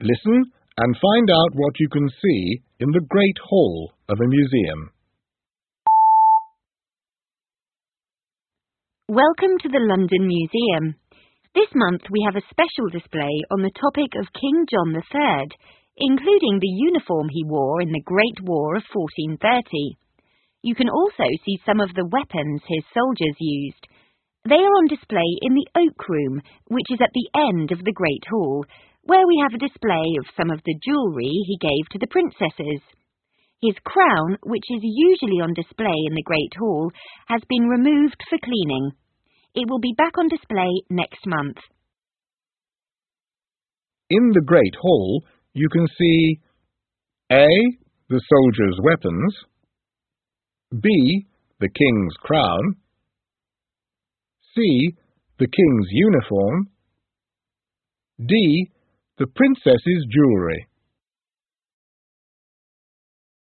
Listen and find out what you can see in the Great Hall of a museum. Welcome to the London Museum. This month we have a special display on the topic of King John III, including the uniform he wore in the Great War of 1430. You can also see some of the weapons his soldiers used. They are on display in the Oak Room, which is at the end of the Great Hall, where we have a display of some of the jewellery he gave to the princesses. His crown, which is usually on display in the Great Hall, has been removed for cleaning. It will be back on display next month. In the Great Hall, you can see A. The soldiers' weapons B. The king's crown C. The king's uniform D. The princess's jewellery